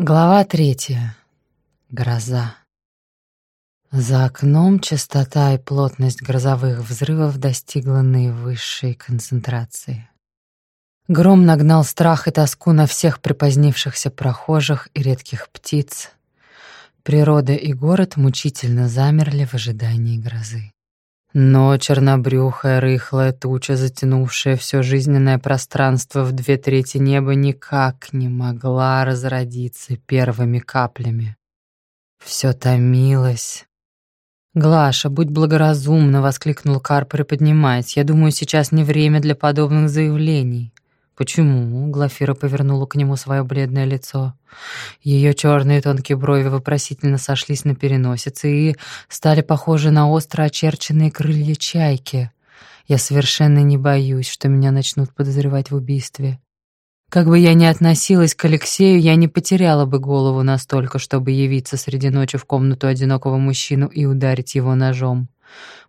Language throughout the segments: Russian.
Глава третья. Гроза. За окном частота и плотность грозовых взрывов достигла наивысшей концентрации. Гром нагнал страх и тоску на всех припозднившихся прохожих и редких птиц. Природа и город мучительно замерли в ожидании грозы. Но чернобрюхая рыхлая туча, затянувшая все жизненное пространство в две трети неба, никак не могла разродиться первыми каплями. Все томилось. «Глаша, будь благоразумна!» — воскликнул Кар, приподнимаясь. «Я думаю, сейчас не время для подобных заявлений». «Почему?» — Глафира повернула к нему свое бледное лицо. Ее черные тонкие брови вопросительно сошлись на переносице и стали похожи на остро очерченные крылья чайки. «Я совершенно не боюсь, что меня начнут подозревать в убийстве. Как бы я ни относилась к Алексею, я не потеряла бы голову настолько, чтобы явиться среди ночи в комнату одинокого мужчину и ударить его ножом».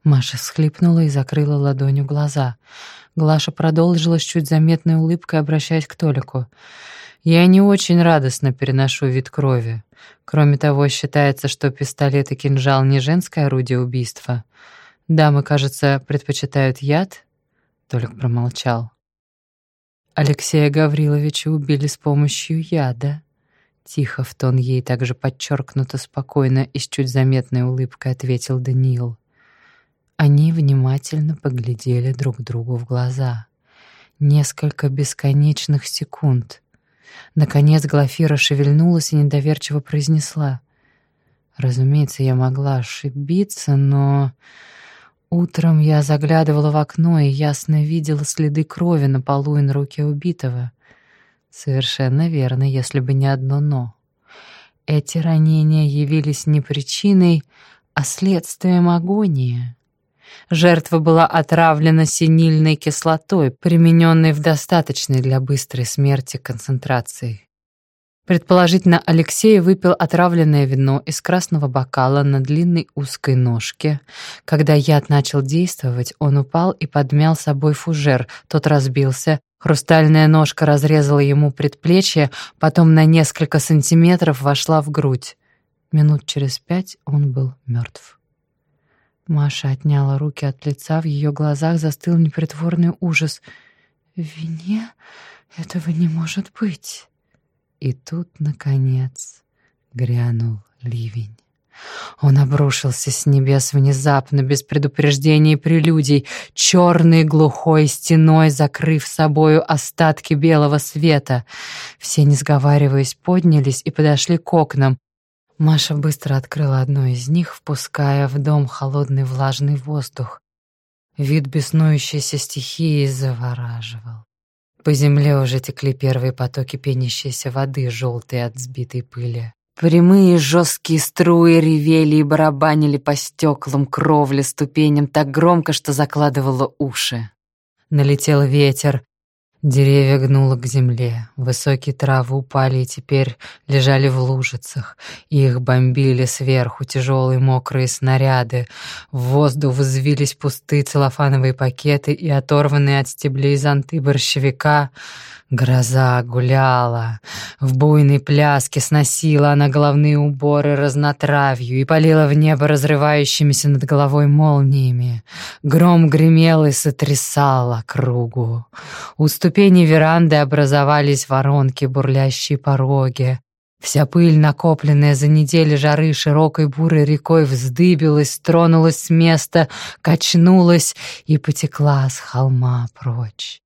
Маша всхлипнула и закрыла ладонью глаза — Глаша продолжила с чуть заметной улыбкой, обращаясь к Толику. «Я не очень радостно переношу вид крови. Кроме того, считается, что пистолет и кинжал не женское орудие убийства. Дамы, кажется, предпочитают яд?» Толик промолчал. Алексея Гавриловича убили с помощью яда. Тихо в тон ей также подчеркнуто спокойно и с чуть заметной улыбкой ответил Даниил. Они внимательно поглядели друг другу в глаза. Несколько бесконечных секунд. Наконец Глафира шевельнулась и недоверчиво произнесла. «Разумеется, я могла ошибиться, но...» Утром я заглядывала в окно и ясно видела следы крови на полу и на руке убитого. Совершенно верно, если бы не одно «но». Эти ранения явились не причиной, а следствием агонии. Жертва была отравлена синильной кислотой, примененной в достаточной для быстрой смерти концентрации. Предположительно, Алексей выпил отравленное вино из красного бокала на длинной узкой ножке. Когда яд начал действовать, он упал и подмял собой фужер. Тот разбился. Хрустальная ножка разрезала ему предплечье, потом на несколько сантиметров вошла в грудь. Минут через пять он был мертв. Маша отняла руки от лица, в ее глазах застыл непритворный ужас. «В вине этого не может быть!» И тут, наконец, грянул ливень. Он обрушился с небес внезапно, без предупреждения и прелюдий, черной глухой стеной закрыв собою остатки белого света. Все, не сговариваясь, поднялись и подошли к окнам. Маша быстро открыла одно из них, впуская в дом холодный влажный воздух. Вид беснующейся стихии завораживал. По земле уже текли первые потоки пенящейся воды, желтые от сбитой пыли. Прямые жесткие струи ревели и барабанили по стеклам, кровле, ступеням так громко, что закладывало уши. Налетел ветер, Деревья гнуло к земле, высокие травы упали и теперь лежали в лужицах. Их бомбили сверху тяжелые мокрые снаряды. В воздух взвились пустые целлофановые пакеты и оторванные от стеблей зонты борщевика — Гроза гуляла, в буйной пляске сносила она головные уборы разнотравью и палила в небо разрывающимися над головой молниями. Гром гремел и сотрясал округу. У ступеней веранды образовались воронки, бурлящие пороги. Вся пыль, накопленная за недели жары широкой бурой рекой, вздыбилась, тронулась с места, качнулась и потекла с холма прочь.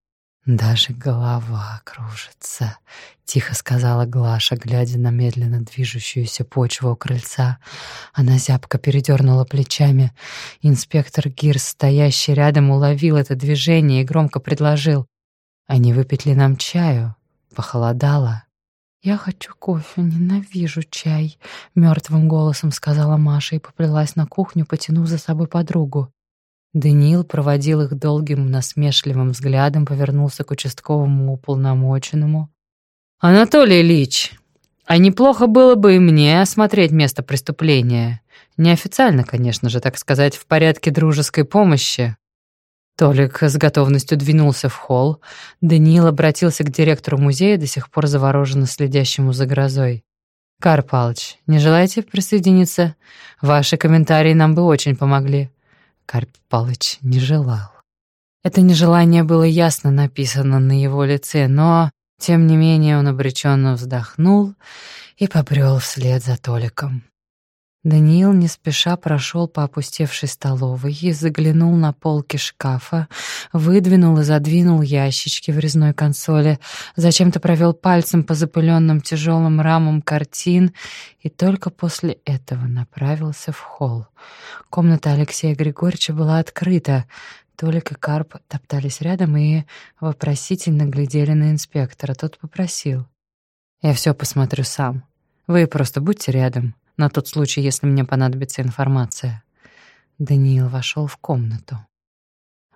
«Даже голова кружится», — тихо сказала Глаша, глядя на медленно движущуюся почву у крыльца. Она зябко передернула плечами. Инспектор Гирс, стоящий рядом, уловил это движение и громко предложил. «Они выпить ли нам чаю? Похолодало». «Я хочу кофе, ненавижу чай», — мертвым голосом сказала Маша и поплелась на кухню, потянув за собой подругу. Даниил проводил их долгим насмешливым взглядом, повернулся к участковому уполномоченному. «Анатолий Ильич, а неплохо было бы и мне осмотреть место преступления. Неофициально, конечно же, так сказать, в порядке дружеской помощи». Толик с готовностью двинулся в холл. Даниил обратился к директору музея, до сих пор завороженно следящему за грозой. «Карл Палыч, не желаете присоединиться? Ваши комментарии нам бы очень помогли». Карл Палыч не желал. Это нежелание было ясно написано на его лице, но, тем не менее, он обреченно вздохнул и побрел вслед за Толиком. Даниил не спеша прошел по опустевшей столовой и заглянул на полки шкафа, выдвинул и задвинул ящички в резной консоли, зачем-то провел пальцем по запыленным тяжелым рамам картин и только после этого направился в холл. Комната Алексея Григорьевича была открыта. Толик и Карп топтались рядом и вопросительно глядели на инспектора. Тот попросил. «Я все посмотрю сам. Вы просто будьте рядом» на тот случай, если мне понадобится информация. Даниил вошел в комнату.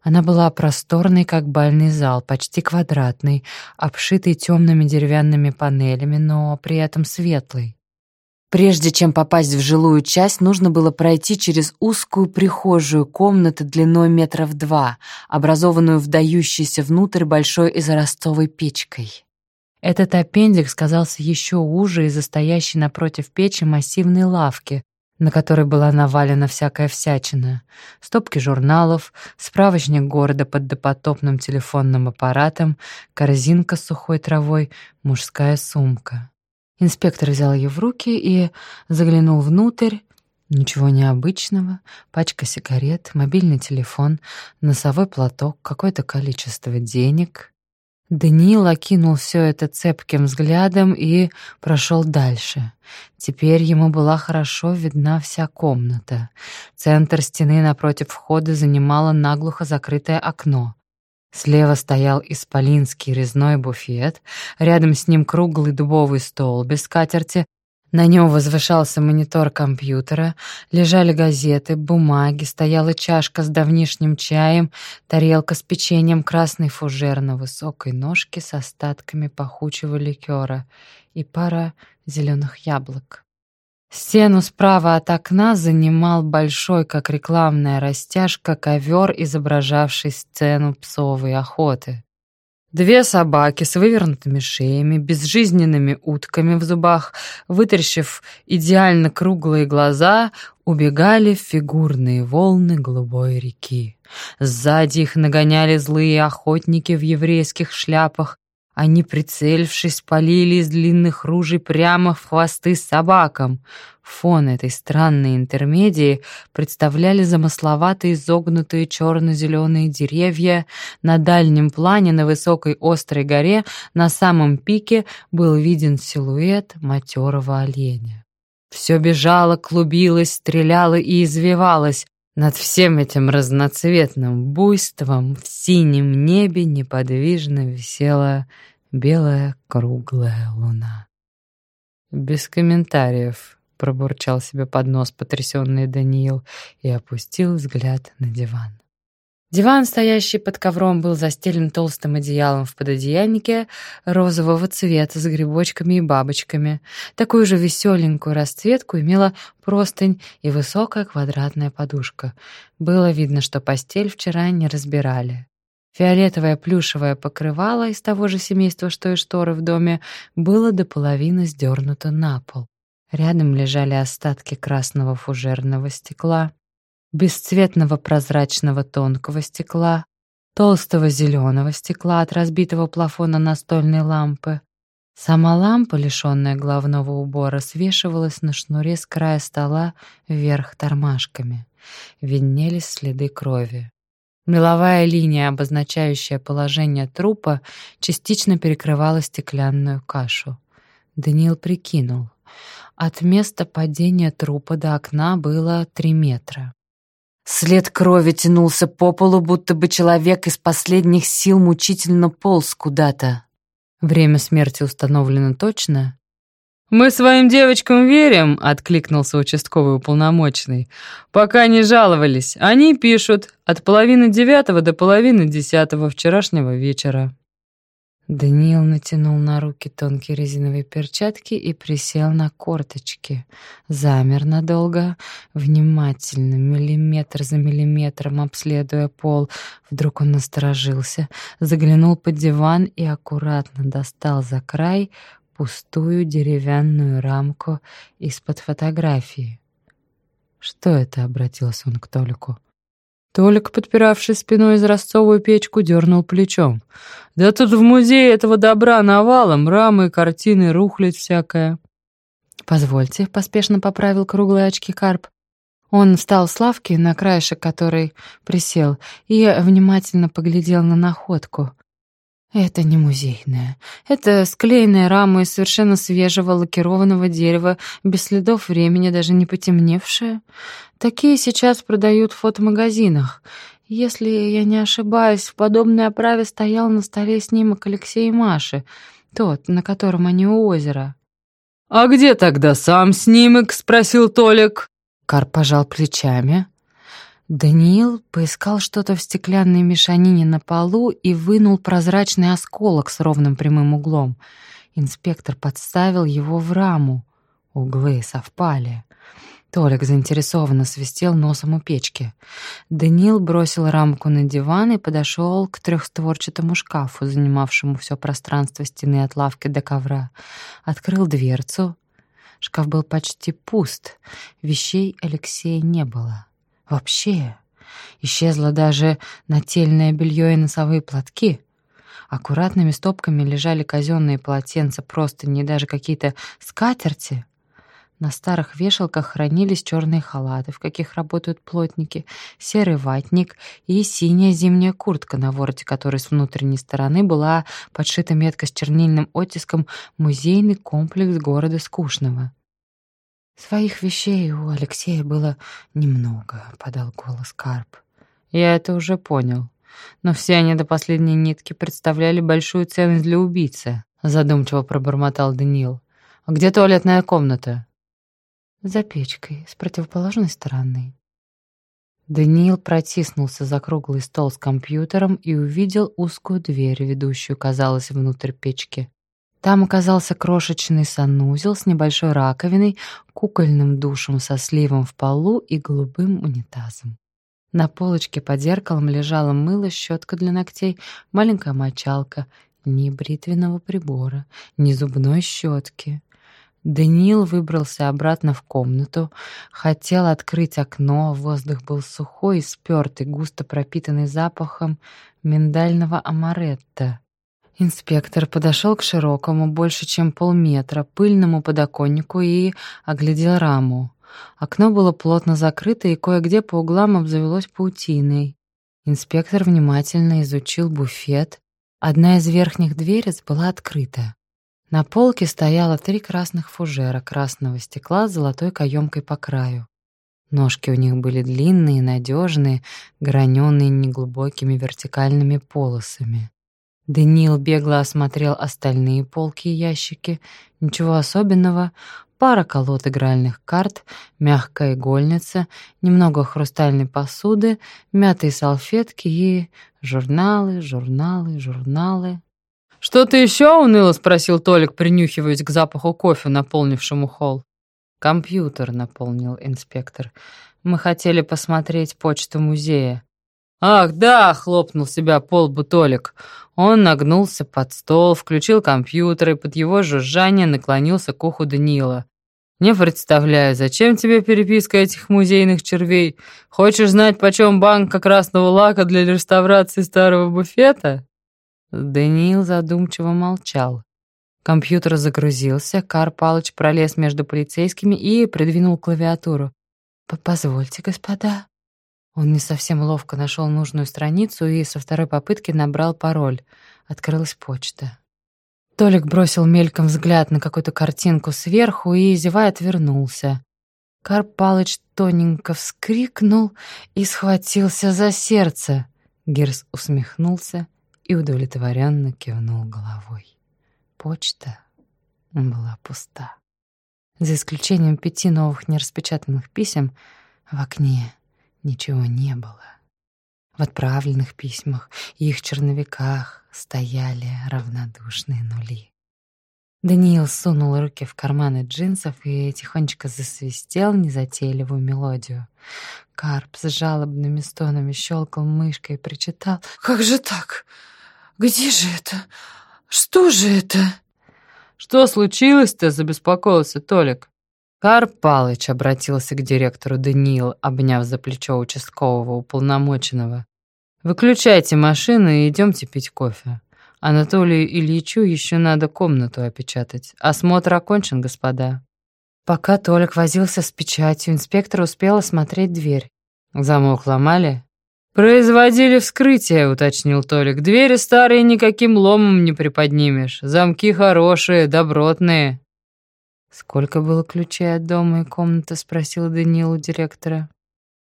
Она была просторной, как бальный зал, почти квадратной, обшитой темными деревянными панелями, но при этом светлой. Прежде чем попасть в жилую часть, нужно было пройти через узкую прихожую комнату длиной метров два, образованную вдающейся внутрь большой изоростовой печкой. Этот аппендикс казался еще уже из-за стоящей напротив печи массивной лавки, на которой была навалена всякая всячина. Стопки журналов, справочник города под допотопным телефонным аппаратом, корзинка с сухой травой, мужская сумка. Инспектор взял ее в руки и заглянул внутрь. Ничего необычного. Пачка сигарет, мобильный телефон, носовой платок, какое-то количество денег. Даниил окинул все это цепким взглядом и прошел дальше. Теперь ему была хорошо видна вся комната. Центр стены напротив входа занимало наглухо закрытое окно. Слева стоял исполинский резной буфет, рядом с ним круглый дубовый стол без скатерти, на нем возвышался монитор компьютера, лежали газеты, бумаги, стояла чашка с давнишним чаем, тарелка с печеньем, красный фужер на высокой ножке с остатками пахучего ликера и пара зеленых яблок. Стену справа от окна занимал большой, как рекламная растяжка, ковер, изображавший сцену псовой охоты. Две собаки с вывернутыми шеями, безжизненными утками в зубах, вытаращив идеально круглые глаза, убегали в фигурные волны голубой реки. Сзади их нагоняли злые охотники в еврейских шляпах, они, прицелившись, полили из длинных ружей прямо в хвосты собакам. Фон этой странной интермедии представляли замысловатые изогнутые черно-зеленые деревья. На дальнем плане, на высокой острой горе, на самом пике был виден силуэт матерого оленя. Все бежало, клубилось, стреляло и извивалось. Над всем этим разноцветным буйством в синем небе неподвижно висела белая круглая луна. «Без комментариев», — пробурчал себе под нос потрясенный Даниил и опустил взгляд на диван. Диван, стоящий под ковром, был застелен толстым одеялом в пододеяльнике розового цвета с грибочками и бабочками. Такую же веселенькую расцветку имела простынь и высокая квадратная подушка. Было видно, что постель вчера не разбирали. Фиолетовое плюшевое покрывало из того же семейства, что и шторы в доме, было до половины сдернуто на пол. Рядом лежали остатки красного фужерного стекла, бесцветного прозрачного тонкого стекла, толстого зеленого стекла от разбитого плафона настольной лампы. Сама лампа, лишенная главного убора, свешивалась на шнуре с края стола вверх тормашками. Виднелись следы крови. Меловая линия, обозначающая положение трупа, частично перекрывала стеклянную кашу. Даниил прикинул. От места падения трупа до окна было три метра. След крови тянулся по полу, будто бы человек из последних сил мучительно полз куда-то. Время смерти установлено точно. «Мы своим девочкам верим», — откликнулся участковый уполномоченный. «Пока не жаловались. Они пишут от половины девятого до половины десятого вчерашнего вечера». Даниил натянул на руки тонкие резиновые перчатки и присел на корточки. Замер надолго, внимательно, миллиметр за миллиметром обследуя пол. Вдруг он насторожился, заглянул под диван и аккуратно достал за край пустую деревянную рамку из-под фотографии. «Что это?» — обратился он к Толику. Толик, подпиравший спиной изразцовую печку, дернул плечом. «Да тут в музее этого добра навалом, рамы, картины, рухлядь всякая». «Позвольте», — поспешно поправил круглые очки Карп. Он встал с лавки, на краешек которой присел, и внимательно поглядел на находку. Это не музейная. Это склеенная рама из совершенно свежего лакированного дерева, без следов времени, даже не потемневшая. Такие сейчас продают в фотомагазинах. Если я не ошибаюсь, в подобной оправе стоял на столе снимок Алексея и Маши, тот, на котором они у озера. «А где тогда сам снимок?» — спросил Толик. Карп пожал плечами. Даниил поискал что-то в стеклянной мешанине на полу и вынул прозрачный осколок с ровным прямым углом. Инспектор подставил его в раму. Углы совпали. Толик заинтересованно свистел носом у печки. Даниил бросил рамку на диван и подошел к трехстворчатому шкафу, занимавшему все пространство стены от лавки до ковра. Открыл дверцу. Шкаф был почти пуст. Вещей Алексея не было. Вообще. Исчезло даже нательное белье и носовые платки. Аккуратными стопками лежали казенные полотенца, просто не даже какие-то скатерти. На старых вешалках хранились черные халаты, в каких работают плотники, серый ватник и синяя зимняя куртка, на вороте которой с внутренней стороны была подшита метка с чернильным оттиском «Музейный комплекс города Скучного». «Своих вещей у Алексея было немного», — подал голос Карп. «Я это уже понял. Но все они до последней нитки представляли большую ценность для убийцы», — задумчиво пробормотал Даниил. «А где туалетная комната?» «За печкой, с противоположной стороны». Даниил протиснулся за круглый стол с компьютером и увидел узкую дверь, ведущую, казалось, внутрь печки. Там оказался крошечный санузел с небольшой раковиной, кукольным душем со сливом в полу и голубым унитазом. На полочке под зеркалом лежало мыло, щетка для ногтей, маленькая мочалка, ни бритвенного прибора, ни зубной щетки. Даниил выбрался обратно в комнату, хотел открыть окно, воздух был сухой и спёртый, густо пропитанный запахом миндального амаретто. Инспектор подошел к широкому, больше чем полметра, пыльному подоконнику и оглядел раму. Окно было плотно закрыто и кое-где по углам обзавелось паутиной. Инспектор внимательно изучил буфет. Одна из верхних дверец была открыта. На полке стояло три красных фужера красного стекла с золотой каемкой по краю. Ножки у них были длинные, надежные, граненые неглубокими вертикальными полосами. Даниил бегло осмотрел остальные полки и ящики. Ничего особенного. Пара колод игральных карт, мягкая игольница, немного хрустальной посуды, мятые салфетки и журналы, журналы, журналы. «Что-то еще уныло?» — спросил Толик, принюхиваясь к запаху кофе, наполнившему холл. «Компьютер», — наполнил инспектор. «Мы хотели посмотреть почту музея». «Ах, да!» — хлопнул себя пол бутолик. Он нагнулся под стол, включил компьютер и под его жужжание наклонился к уху Данила. «Не представляю, зачем тебе переписка этих музейных червей? Хочешь знать, почем банка красного лака для реставрации старого буфета?» Даниил задумчиво молчал. Компьютер загрузился, Кар Палыч пролез между полицейскими и придвинул клавиатуру. «Позвольте, господа», он не совсем ловко нашел нужную страницу и со второй попытки набрал пароль. Открылась почта. Толик бросил мельком взгляд на какую-то картинку сверху и, зевая, отвернулся. Карп Палыч тоненько вскрикнул и схватился за сердце. Гирс усмехнулся и удовлетворенно кивнул головой. Почта была пуста. За исключением пяти новых нераспечатанных писем в окне ничего не было. В отправленных письмах и их черновиках стояли равнодушные нули. Даниил сунул руки в карманы джинсов и тихонечко засвистел незатейливую мелодию. Карп с жалобными стонами щелкал мышкой и причитал. «Как же так? Где же это? Что же это?» Что случилось-то?» — забеспокоился Толик. Карп Палыч обратился к директору Даниил, обняв за плечо участкового уполномоченного. «Выключайте машину и идемте пить кофе. Анатолию Ильичу еще надо комнату опечатать. Осмотр окончен, господа». Пока Толик возился с печатью, инспектор успел осмотреть дверь. Замок ломали? «Производили вскрытие», — уточнил Толик. «Двери старые никаким ломом не приподнимешь. Замки хорошие, добротные». «Сколько было ключей от дома и комнаты?» — спросил Даниил у директора.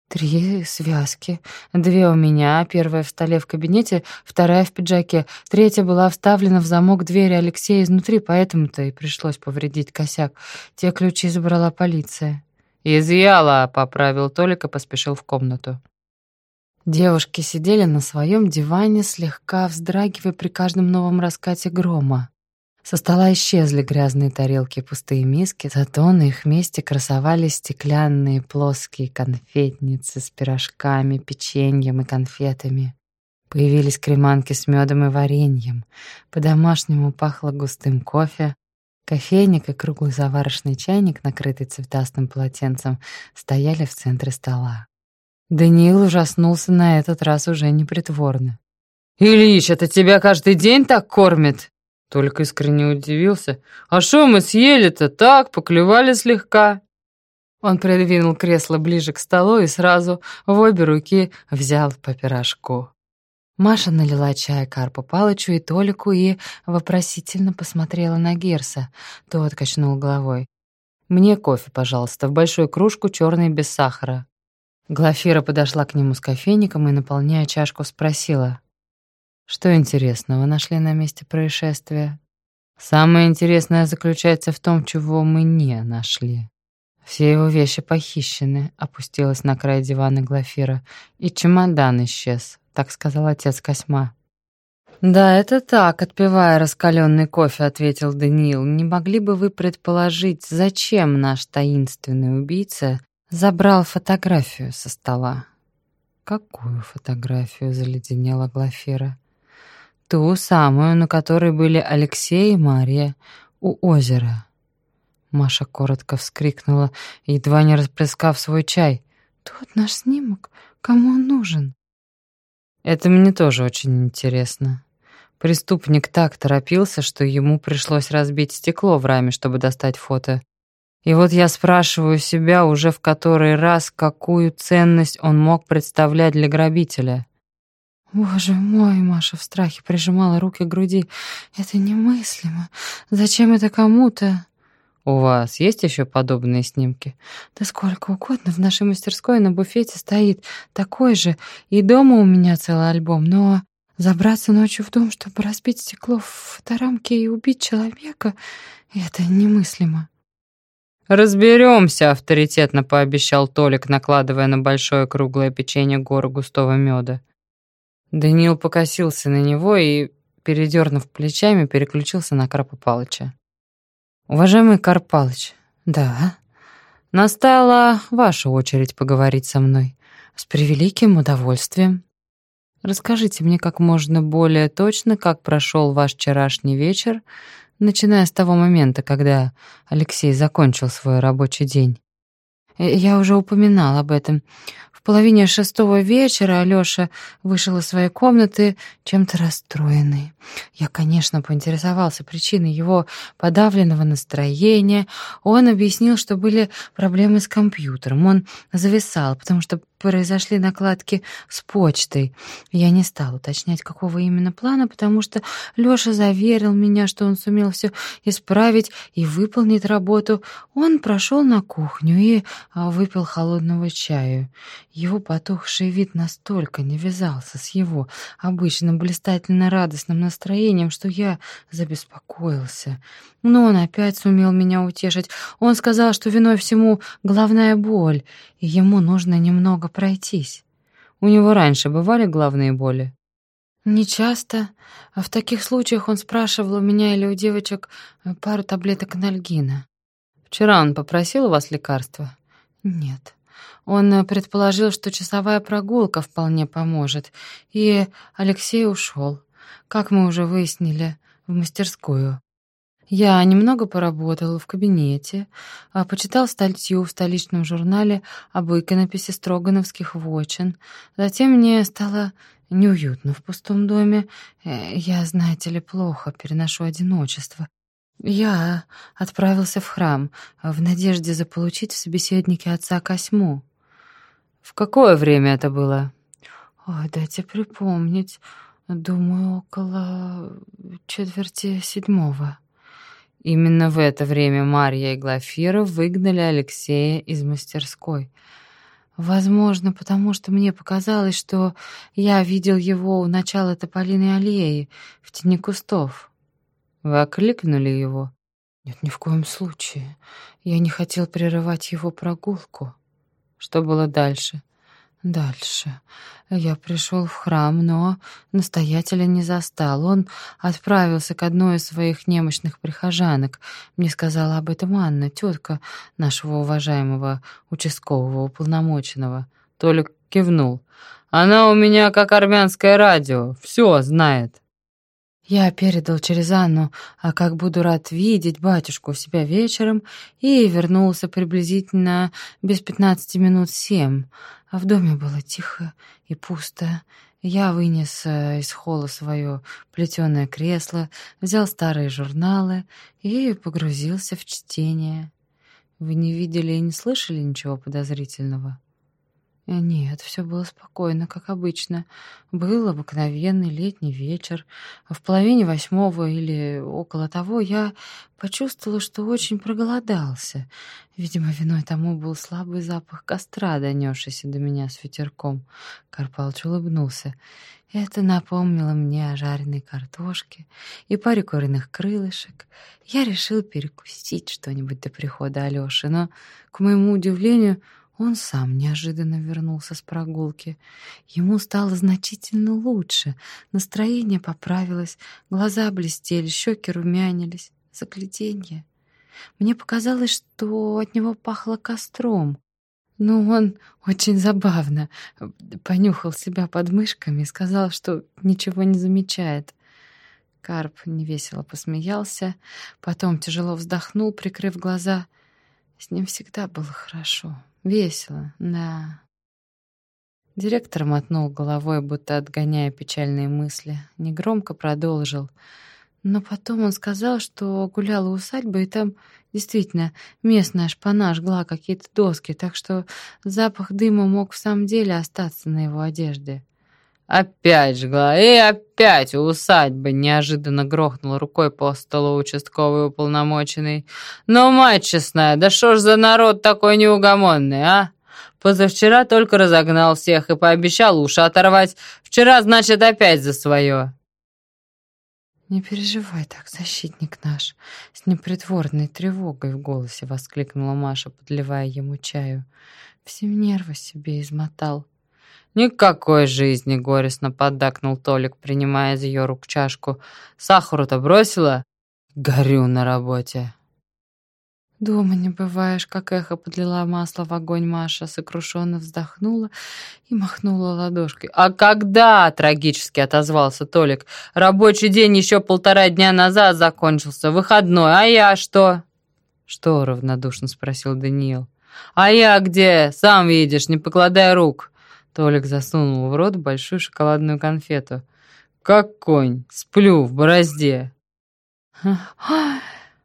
«Три связки. Две у меня, первая в столе в кабинете, вторая в пиджаке. Третья была вставлена в замок двери Алексея изнутри, поэтому-то и пришлось повредить косяк. Те ключи забрала полиция». «Изъяла», — поправил Толик и поспешил в комнату. Девушки сидели на своем диване, слегка вздрагивая при каждом новом раскате грома. Со стола исчезли грязные тарелки и пустые миски, зато на их месте красовались стеклянные плоские конфетницы с пирожками, печеньем и конфетами. Появились креманки с медом и вареньем. По-домашнему пахло густым кофе. Кофейник и круглый заварочный чайник, накрытый цветастым полотенцем, стояли в центре стола. Даниил ужаснулся на этот раз уже непритворно. «Ильич, это тебя каждый день так кормит?» Только искренне удивился. «А что мы съели-то? Так, поклевали слегка». Он придвинул кресло ближе к столу и сразу в обе руки взял по пирожку. Маша налила чай Карпу Палычу и Толику и вопросительно посмотрела на Герса. Тот качнул головой. «Мне кофе, пожалуйста, в большую кружку, черный без сахара». Глафира подошла к нему с кофейником и, наполняя чашку, спросила. Что интересного нашли на месте происшествия? Самое интересное заключается в том, чего мы не нашли. Все его вещи похищены, опустилась на край дивана Глафира, и чемодан исчез, так сказал отец Косьма. «Да, это так», — отпивая раскаленный кофе, ответил Даниил. «Не могли бы вы предположить, зачем наш таинственный убийца забрал фотографию со стола?» «Какую фотографию?» — заледенела Глафира. Ту самую, на которой были Алексей и Мария у озера. Маша коротко вскрикнула, едва не расплескав свой чай. «Тот наш снимок? Кому он нужен?» «Это мне тоже очень интересно». Преступник так торопился, что ему пришлось разбить стекло в раме, чтобы достать фото. И вот я спрашиваю себя уже в который раз, какую ценность он мог представлять для грабителя. «Боже мой!» — Маша в страхе прижимала руки к груди. «Это немыслимо. Зачем это кому-то?» «У вас есть еще подобные снимки?» «Да сколько угодно. В нашей мастерской на буфете стоит такой же. И дома у меня целый альбом. Но забраться ночью в дом, чтобы разбить стекло в фоторамке и убить человека — это немыслимо». «Разберемся», — авторитетно пообещал Толик, накладывая на большое круглое печенье гору густого меда. Даниил покосился на него и, передернув плечами, переключился на Карпа Палыча. «Уважаемый Карп Палыч, да, настала ваша очередь поговорить со мной. С превеликим удовольствием. Расскажите мне как можно более точно, как прошел ваш вчерашний вечер, начиная с того момента, когда Алексей закончил свой рабочий день. Я уже упоминал об этом. В половине шестого вечера Алёша вышел из своей комнаты чем-то расстроенный. Я, конечно, поинтересовался причиной его подавленного настроения. Он объяснил, что были проблемы с компьютером. Он зависал, потому что произошли накладки с почтой. Я не стал уточнять, какого именно плана, потому что Лёша заверил меня, что он сумел все исправить и выполнить работу. Он прошел на кухню и а, выпил холодного чаю. Его потухший вид настолько не вязался с его обычным блистательно-радостным настроением, что я забеспокоился. Но он опять сумел меня утешить. Он сказал, что виной всему главная боль, и ему нужно немного пройтись. У него раньше бывали главные боли? Не часто. А в таких случаях он спрашивал у меня или у девочек э, пару таблеток анальгина. Вчера он попросил у вас лекарства? Нет. Он э, предположил, что часовая прогулка вполне поможет, и Алексей ушел, как мы уже выяснили, в мастерскую. Я немного поработал в кабинете, а почитал статью в столичном журнале об иконописи строгановских вотчин. Затем мне стало неуютно в пустом доме. Э, я, знаете ли, плохо переношу одиночество. Я отправился в храм в надежде заполучить в собеседнике отца Косьму. В какое время это было? Ой, дайте припомнить. Думаю, около четверти седьмого. Именно в это время Марья и Глафира выгнали Алексея из мастерской. Возможно, потому что мне показалось, что я видел его у начала Тополиной аллеи в тени кустов. Вы окликнули его? Нет, ни в коем случае. Я не хотел прерывать его прогулку. Что было дальше? Дальше. Я пришел в храм, но настоятеля не застал. Он отправился к одной из своих немощных прихожанок. Мне сказала об этом Анна, тетка нашего уважаемого участкового уполномоченного. Толик кивнул. Она у меня как армянское радио, все знает. Я передал через Анну, а как буду рад видеть батюшку у себя вечером, и вернулся приблизительно без пятнадцати минут семь. А в доме было тихо и пусто. Я вынес э, из холла свое плетеное кресло, взял старые журналы и погрузился в чтение. Вы не видели и не слышали ничего подозрительного? Э, нет, все было спокойно, как обычно. Был обыкновенный летний вечер. В половине восьмого или около того я почувствовала, что очень проголодался. Видимо, виной тому был слабый запах костра, донесшийся до меня с ветерком. Карпалыч улыбнулся. Это напомнило мне о жареной картошке и паре куриных крылышек. Я решил перекусить что-нибудь до прихода Алёши, но, к моему удивлению, он сам неожиданно вернулся с прогулки. Ему стало значительно лучше, настроение поправилось, глаза блестели, щеки румянились. Загляденье. Мне показалось, что от него пахло костром. Но он очень забавно понюхал себя под мышками и сказал, что ничего не замечает. Карп невесело посмеялся, потом тяжело вздохнул, прикрыв глаза. С ним всегда было хорошо. Весело, да. Директор мотнул головой, будто отгоняя печальные мысли. Негромко продолжил. Но потом он сказал, что гуляла усадьба, и там действительно местная шпана жгла какие-то доски, так что запах дыма мог в самом деле остаться на его одежде. «Опять жгла! И опять у усадьбы!» Неожиданно грохнул рукой по столу участковый уполномоченный. «Но, мать честная, да что ж за народ такой неугомонный, а? Позавчера только разогнал всех и пообещал уши оторвать. Вчера, значит, опять за свое!» «Не переживай так, защитник наш!» С непритворной тревогой в голосе воскликнула Маша, подливая ему чаю. «Все нервы себе измотал». «Никакой жизни!» — горестно поддакнул Толик, принимая из ее рук чашку. «Сахару-то бросила?» «Горю на работе!» «Дома не бываешь», — как эхо подлила масло в огонь Маша, сокрушенно вздохнула и махнула ладошкой. «А когда?» — трагически отозвался Толик. «Рабочий день еще полтора дня назад закончился, выходной, а я что?» «Что?» — равнодушно спросил Даниил. «А я где? Сам видишь, не покладая рук». Толик засунул в рот большую шоколадную конфету. «Как конь, сплю в борозде».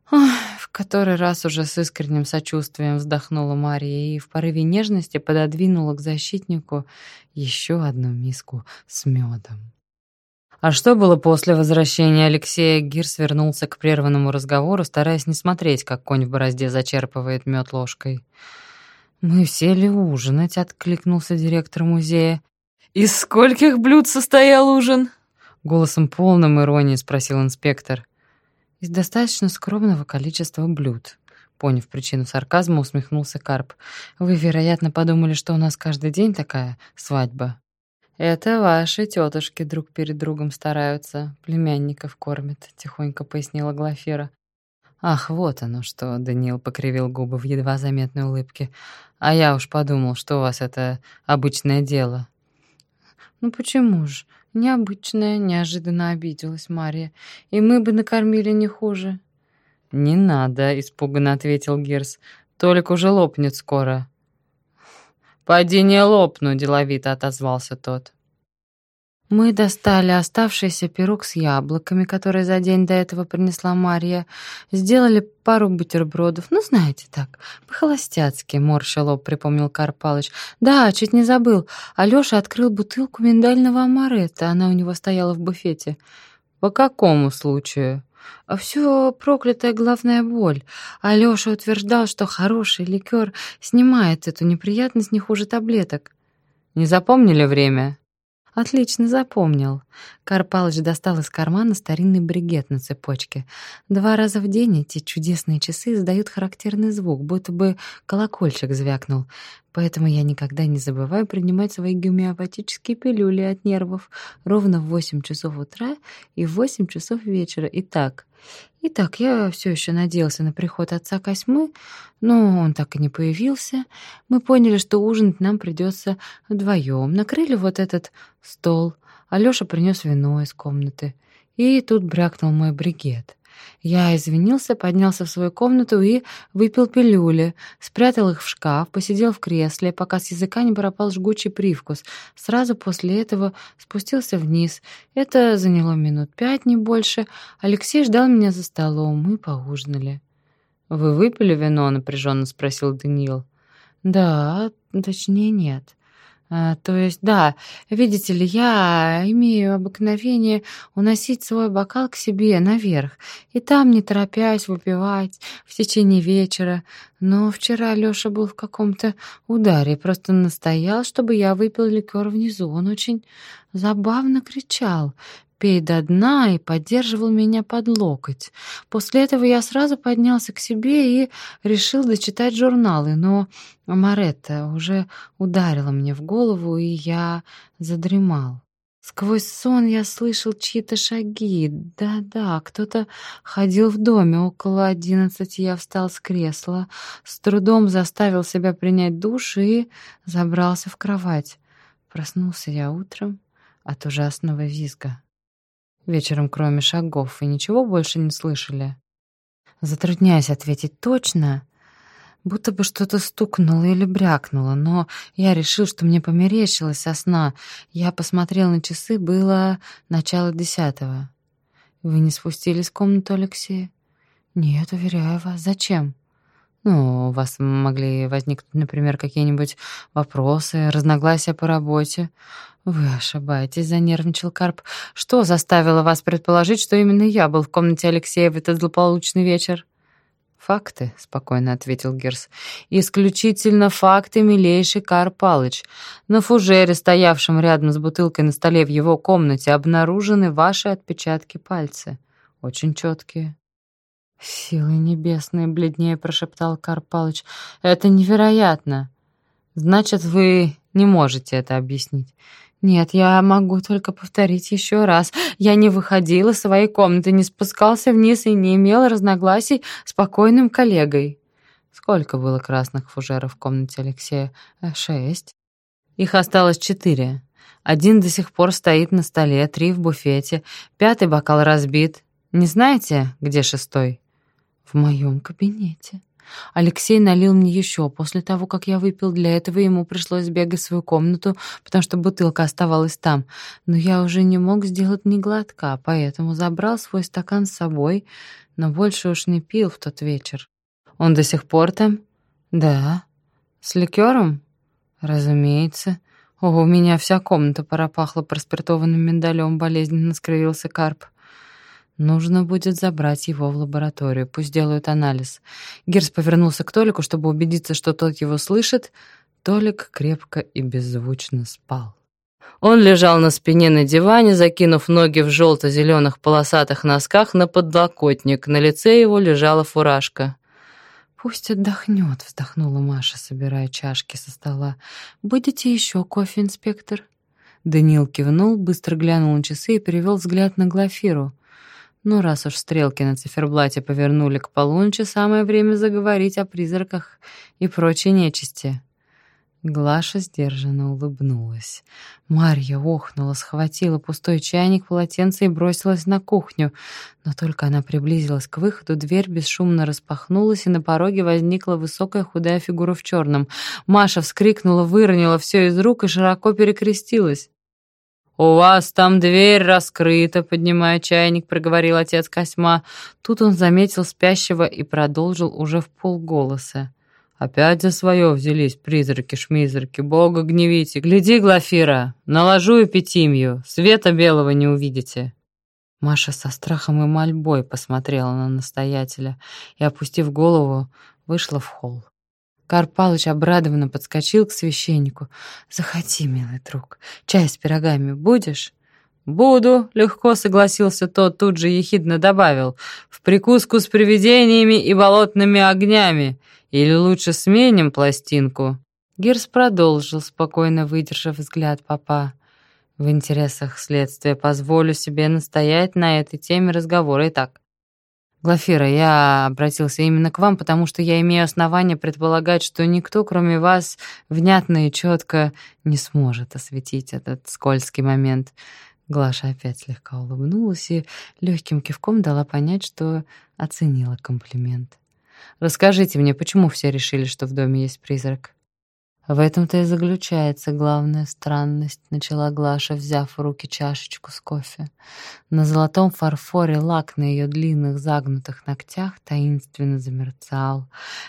В который раз уже с искренним сочувствием вздохнула Мария и в порыве нежности пододвинула к защитнику еще одну миску с медом. А что было после возвращения Алексея? Гирс вернулся к прерванному разговору, стараясь не смотреть, как конь в борозде зачерпывает мед ложкой. «Мы сели ужинать», — откликнулся директор музея. «Из скольких блюд состоял ужин?» Голосом полным иронии спросил инспектор. «Из достаточно скромного количества блюд». Поняв причину сарказма, усмехнулся Карп. «Вы, вероятно, подумали, что у нас каждый день такая свадьба?» «Это ваши тетушки друг перед другом стараются, племянников кормят», — тихонько пояснила Глафира. «Ах, вот оно что!» — Даниил покривил губы в едва заметной улыбке. «А я уж подумал, что у вас это обычное дело». «Ну почему ж? Необычное, неожиданно обиделась Мария. И мы бы накормили не хуже». «Не надо», — испуганно ответил Гирс. «Толик уже лопнет скоро». «Поди не лопну», — деловито отозвался тот. Мы достали оставшийся пирог с яблоками, который за день до этого принесла Марья, сделали пару бутербродов, ну, знаете, так, по-холостяцки, морща лоб, припомнил Карп Палыч. Да, чуть не забыл, Алёша открыл бутылку миндального амаретта, она у него стояла в буфете. По какому случаю? А все проклятая главная боль. Алёша утверждал, что хороший ликер снимает эту неприятность не хуже таблеток. Не запомнили время? Отлично запомнил. Карпалыч достал из кармана старинный бригет на цепочке. Два раза в день эти чудесные часы издают характерный звук, будто бы колокольчик звякнул. Поэтому я никогда не забываю принимать свои гомеопатические пилюли от нервов ровно в 8 часов утра и в 8 часов вечера. Итак, Итак, я все еще надеялся на приход отца Косьмы, но он так и не появился. Мы поняли, что ужинать нам придется вдвоем. Накрыли вот этот стол. Алёша принес вино из комнаты. И тут брякнул мой бригет. Я извинился, поднялся в свою комнату и выпил пилюли, спрятал их в шкаф, посидел в кресле, пока с языка не пропал жгучий привкус. Сразу после этого спустился вниз. Это заняло минут пять, не больше. Алексей ждал меня за столом, мы поужинали. «Вы выпили вино?» — напряженно спросил Даниил. «Да, точнее нет». А, то есть, да, видите ли, я имею обыкновение уносить свой бокал к себе наверх, и там, не торопясь, выпивать в течение вечера. Но вчера Лёша был в каком-то ударе, просто настоял, чтобы я выпил ликер внизу. Он очень забавно кричал, пей до дна и поддерживал меня под локоть. После этого я сразу поднялся к себе и решил дочитать журналы, но Маретта уже ударила мне в голову, и я задремал. Сквозь сон я слышал чьи-то шаги. Да-да, кто-то ходил в доме. Около одиннадцати я встал с кресла, с трудом заставил себя принять душ и забрался в кровать. Проснулся я утром от ужасного визга. Вечером, кроме шагов, вы ничего больше не слышали? Затрудняюсь ответить точно, будто бы что-то стукнуло или брякнуло, но я решил, что мне померещилось со сна. Я посмотрел на часы, было начало десятого. Вы не спустились в комнату Алексея? Нет, уверяю вас. Зачем? Ну, у вас могли возникнуть, например, какие-нибудь вопросы, разногласия по работе. «Вы ошибаетесь», — занервничал Карп. «Что заставило вас предположить, что именно я был в комнате Алексея в этот злополучный вечер?» «Факты», — спокойно ответил Герс. «Исключительно факты, милейший Карп Палыч. На фужере, стоявшем рядом с бутылкой на столе в его комнате, обнаружены ваши отпечатки пальца. Очень четкие». «Силы небесные», — бледнее прошептал Карп Палыч. «Это невероятно». «Значит, вы не можете это объяснить». «Нет, я могу только повторить еще раз. Я не выходил из своей комнаты, не спускался вниз и не имел разногласий с покойным коллегой». Сколько было красных фужеров в комнате Алексея? Э, шесть. Их осталось четыре. Один до сих пор стоит на столе, три в буфете, пятый бокал разбит. Не знаете, где шестой? В моем кабинете. Алексей налил мне еще. После того, как я выпил для этого, ему пришлось бегать в свою комнату, потому что бутылка оставалась там. Но я уже не мог сделать ни глотка, поэтому забрал свой стакан с собой, но больше уж не пил в тот вечер. Он до сих пор там? Да. С ликером? Разумеется. О, у меня вся комната пропахла проспиртованным миндалем, болезненно скривился Карп. Нужно будет забрать его в лабораторию, пусть делают анализ. Герс повернулся к Толику, чтобы убедиться, что тот его слышит. Толик крепко и беззвучно спал. Он лежал на спине на диване, закинув ноги в желто-зеленых полосатых носках на подлокотник. На лице его лежала фуражка. «Пусть отдохнет», — вздохнула Маша, собирая чашки со стола. «Будете еще кофе, инспектор?» Даниил кивнул, быстро глянул на часы и перевел взгляд на Глафиру. Ну, раз уж стрелки на циферблате повернули к полуночи, самое время заговорить о призраках и прочей нечисти. Глаша сдержанно улыбнулась. Марья охнула, схватила пустой чайник, полотенце и бросилась на кухню. Но только она приблизилась к выходу, дверь бесшумно распахнулась, и на пороге возникла высокая худая фигура в черном. Маша вскрикнула, выронила все из рук и широко перекрестилась. «У вас там дверь раскрыта», — поднимая чайник, проговорил отец Косьма. Тут он заметил спящего и продолжил уже в полголоса. Опять за свое взялись призраки-шмизраки, бога гневите. Гляди, Глафира, наложу эпитимию, света белого не увидите. Маша со страхом и мольбой посмотрела на настоятеля и, опустив голову, вышла в холл. Карпалыч обрадованно подскочил к священнику. «Заходи, милый друг, чай с пирогами будешь?» «Буду», — легко согласился тот, тут же ехидно добавил, «в прикуску с привидениями и болотными огнями. Или лучше сменим пластинку?» Гирс продолжил, спокойно выдержав взгляд папа. «В интересах следствия позволю себе настоять на этой теме разговора. Итак, Глафира, я обратился именно к вам, потому что я имею основания предполагать, что никто, кроме вас, внятно и четко не сможет осветить этот скользкий момент». Глаша опять слегка улыбнулась и легким кивком дала понять, что оценила комплимент. Расскажите мне, почему все решили, что в доме есть призрак?» «В этом-то и заключается главная странность», — начала Глаша, взяв в руки чашечку с кофе. На золотом фарфоре лак на ее длинных загнутых ногтях таинственно замерцал.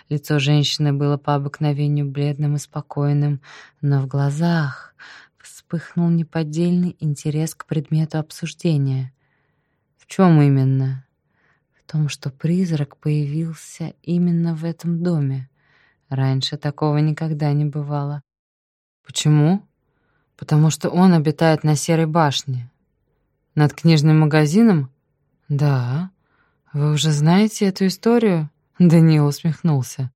Лицо женщины было по обыкновению бледным и спокойным, но в глазах вспыхнул неподдельный интерес к предмету обсуждения. «В чем именно?» том, что призрак появился именно в этом доме. Раньше такого никогда не бывало. Почему? Потому что он обитает на Серой башне. Над книжным магазином? Да. Вы уже знаете эту историю? Даниил усмехнулся.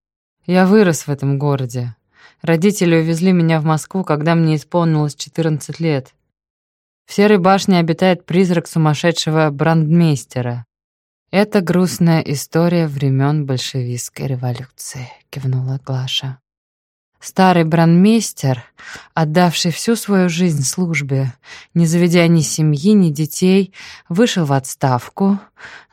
Я вырос в этом городе. Родители увезли меня в Москву, когда мне исполнилось 14 лет. В Серой башне обитает призрак сумасшедшего брандмейстера. «Это грустная история времен большевистской революции», — кивнула Глаша. Старый бранмейстер, отдавший всю свою жизнь службе, не заведя ни семьи, ни детей, вышел в отставку,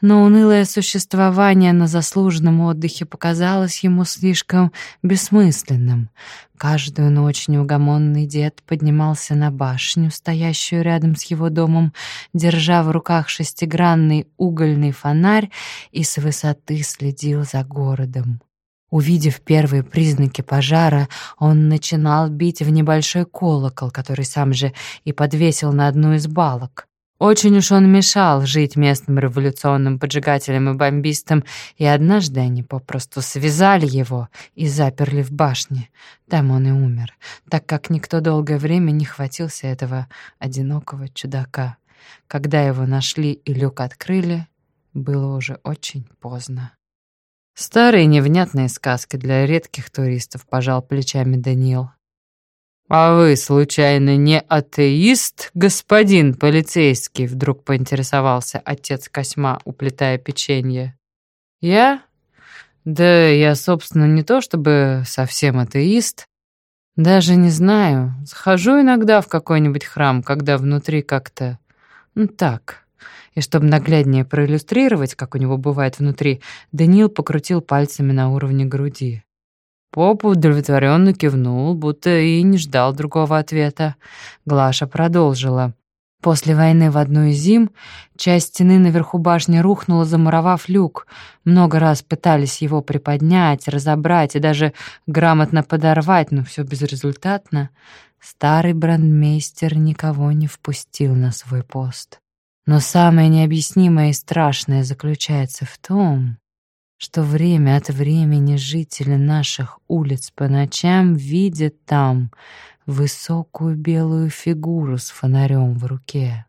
но унылое существование на заслуженном отдыхе показалось ему слишком бессмысленным. Каждую ночь неугомонный дед поднимался на башню, стоящую рядом с его домом, держа в руках шестигранный угольный фонарь и с высоты следил за городом. Увидев первые признаки пожара, он начинал бить в небольшой колокол, который сам же и подвесил на одну из балок. Очень уж он мешал жить местным революционным поджигателям и бомбистам, и однажды они попросту связали его и заперли в башне. Там он и умер, так как никто долгое время не хватился этого одинокого чудака. Когда его нашли и люк открыли, было уже очень поздно. Старые невнятные сказки для редких туристов, пожал плечами Даниил. «А вы, случайно, не атеист, господин полицейский?» Вдруг поинтересовался отец Косьма, уплетая печенье. «Я? Да я, собственно, не то чтобы совсем атеист. Даже не знаю. Схожу иногда в какой-нибудь храм, когда внутри как-то... Ну так, и чтобы нагляднее проиллюстрировать, как у него бывает внутри, Даниил покрутил пальцами на уровне груди. Поп удовлетворенно кивнул, будто и не ждал другого ответа. Глаша продолжила. После войны в одну из зим часть стены наверху башни рухнула, замуровав люк. Много раз пытались его приподнять, разобрать и даже грамотно подорвать, но все безрезультатно. Старый брандмейстер никого не впустил на свой пост. Но самое необъяснимое и страшное заключается в том, что время от времени жители наших улиц по ночам видят там высокую белую фигуру с фонарем в руке.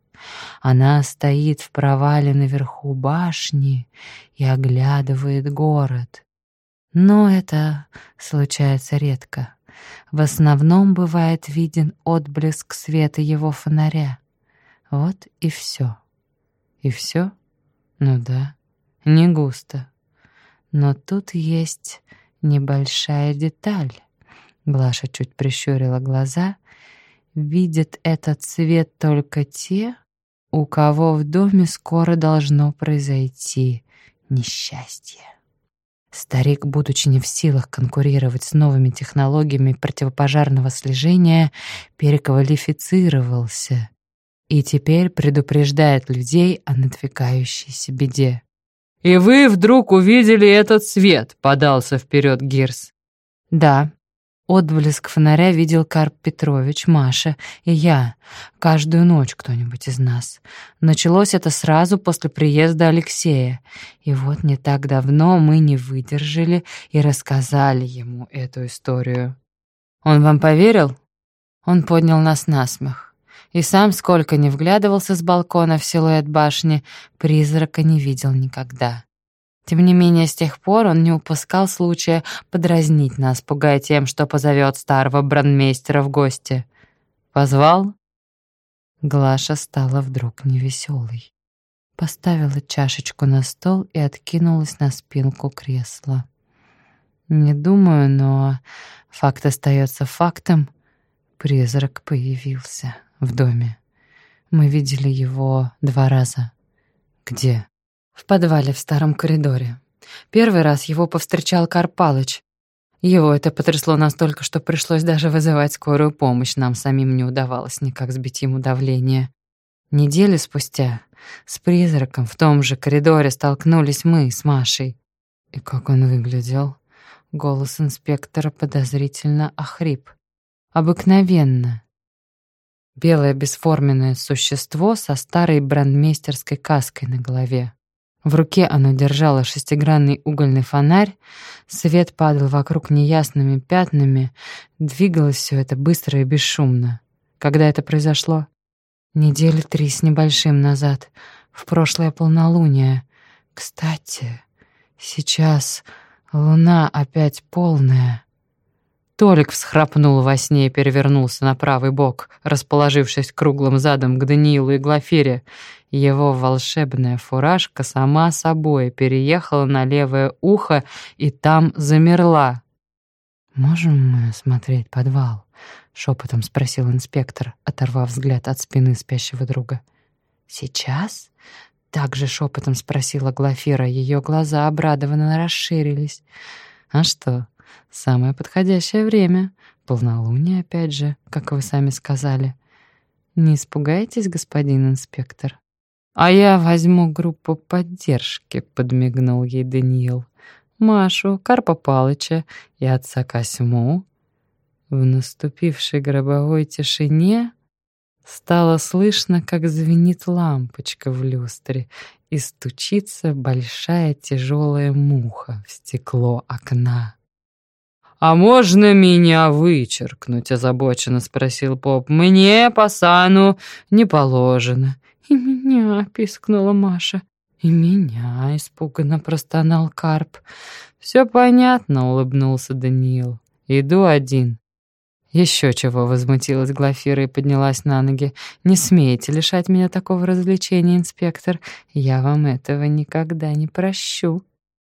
Она стоит в провале наверху башни и оглядывает город. Но это случается редко. В основном бывает виден отблеск света его фонаря. Вот и все. И все? Ну да, не густо. Но тут есть небольшая деталь. Глаша чуть прищурила глаза. Видят этот цвет только те, у кого в доме скоро должно произойти несчастье. Старик, будучи не в силах конкурировать с новыми технологиями противопожарного слежения, переквалифицировался и теперь предупреждает людей о надвигающейся беде. «И вы вдруг увидели этот свет?» — подался вперед Гирс. «Да, Отблеск фонаря видел Карп Петрович, Маша и я. Каждую ночь кто-нибудь из нас. Началось это сразу после приезда Алексея. И вот не так давно мы не выдержали и рассказали ему эту историю. Он вам поверил? Он поднял нас на смех. И сам, сколько не вглядывался с балкона в силуэт башни, призрака не видел никогда. Тем не менее, с тех пор он не упускал случая подразнить нас, пугая тем, что позовет старого брандмейстера в гости. Позвал? Глаша стала вдруг невеселой. Поставила чашечку на стол и откинулась на спинку кресла. Не думаю, но факт остается фактом. Призрак появился в доме. Мы видели его два раза. Где? В подвале в старом коридоре. Первый раз его повстречал Карпалыч. Его это потрясло настолько, что пришлось даже вызывать скорую помощь. Нам самим не удавалось никак сбить ему давление. Недели спустя с призраком в том же коридоре столкнулись мы с Машей. И как он выглядел? Голос инспектора подозрительно охрип. Обыкновенно. Белое бесформенное существо со старой брандмейстерской каской на голове. В руке она держала шестигранный угольный фонарь, свет падал вокруг неясными пятнами, двигалось все это быстро и бесшумно. Когда это произошло? Недели три с небольшим назад, в прошлое полнолуние. Кстати, сейчас луна опять полная. Толик всхрапнул во сне и перевернулся на правый бок, расположившись круглым задом к Даниилу и Глафире. Его волшебная фуражка сама собой переехала на левое ухо и там замерла. «Можем мы смотреть подвал?» — шепотом спросил инспектор, оторвав взгляд от спины спящего друга. «Сейчас?» — также шепотом спросила Глафира. Ее глаза обрадованно расширились. «А что, самое подходящее время. Полнолуние, опять же, как вы сами сказали. Не испугайтесь, господин инспектор. А я возьму группу поддержки, подмигнул ей Даниил. Машу, Карпа Палыча и отца Косьму. В наступившей гробовой тишине стало слышно, как звенит лампочка в люстре и стучится большая тяжелая муха в стекло окна. «А можно меня вычеркнуть?» — озабоченно спросил поп. «Мне по сану не положено». «И меня!» — пискнула Маша. «И меня!» — испуганно простонал Карп. «Все понятно», — улыбнулся Даниил. «Иду один». «Еще чего!» — возмутилась Глафира и поднялась на ноги. «Не смейте лишать меня такого развлечения, инспектор. Я вам этого никогда не прощу».